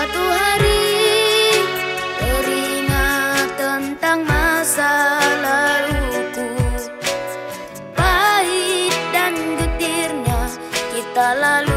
Suatu hari teringat tentang masa laluku. Pahit dan getirnya kita lalu